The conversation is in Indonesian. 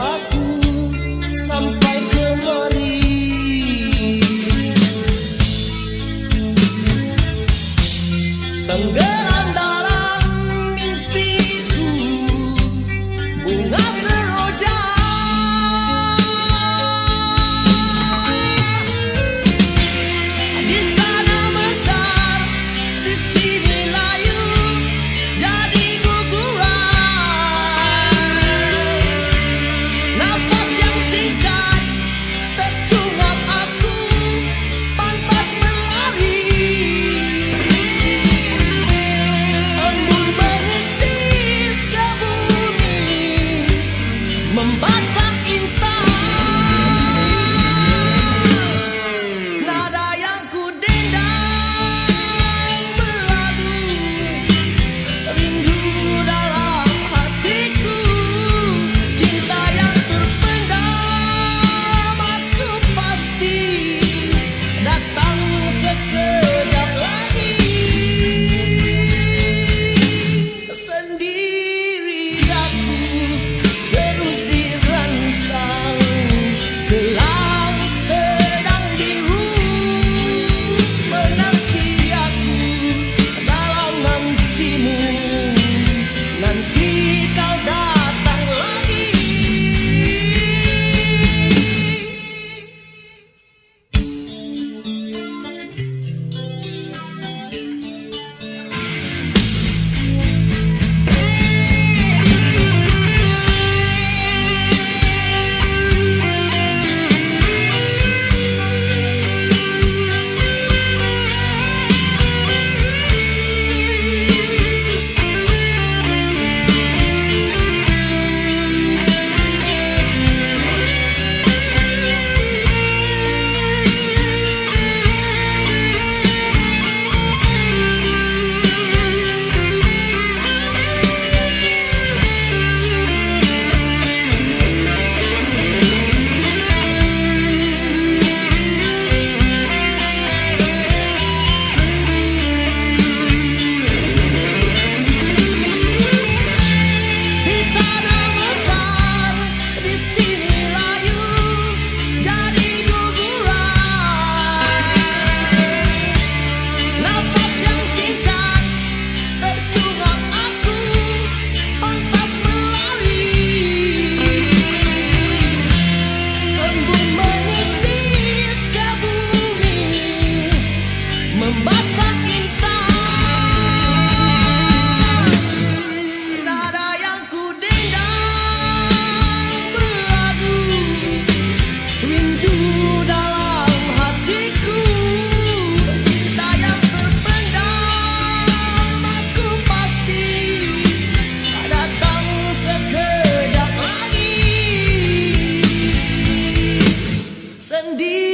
aku sampai kemari. Tenggelam dalam mimpiku bunga somebody indeed.